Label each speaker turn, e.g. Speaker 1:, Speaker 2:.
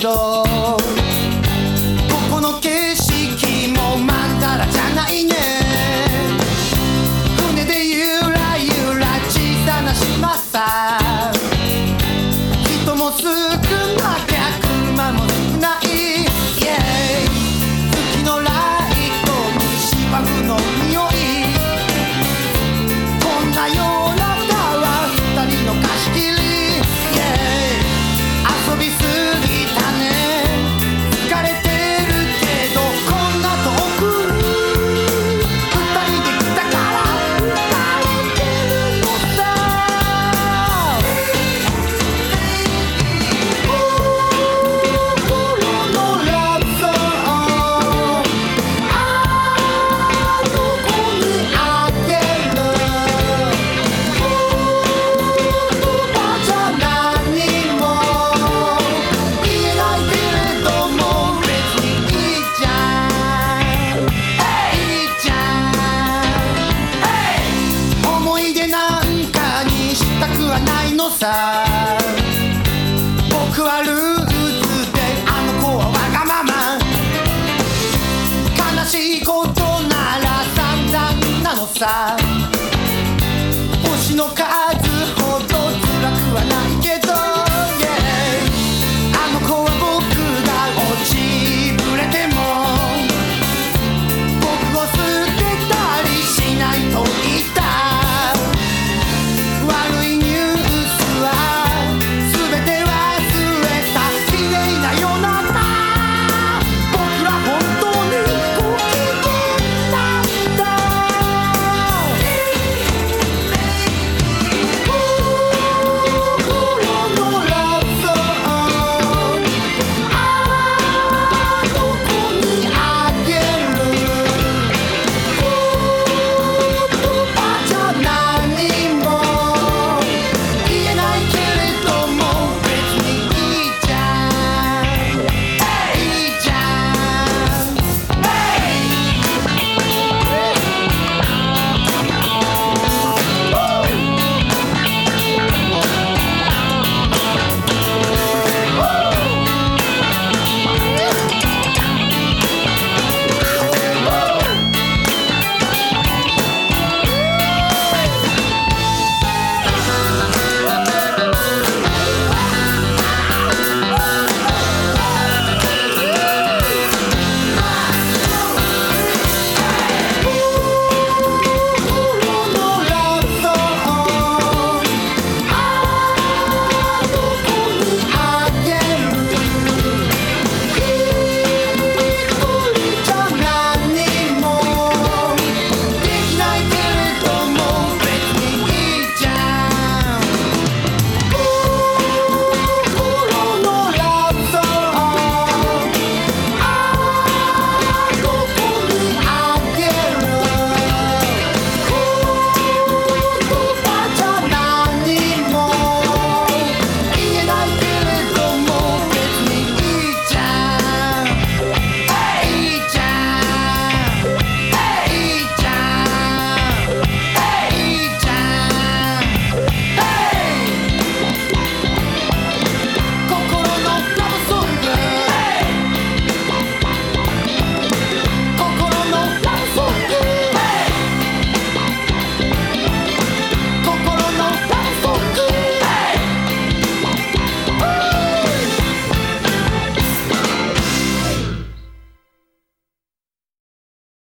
Speaker 1: door. したくはないのさ。僕はルーズであの子はわがまま。悲しいことなら散々なのさ。星の数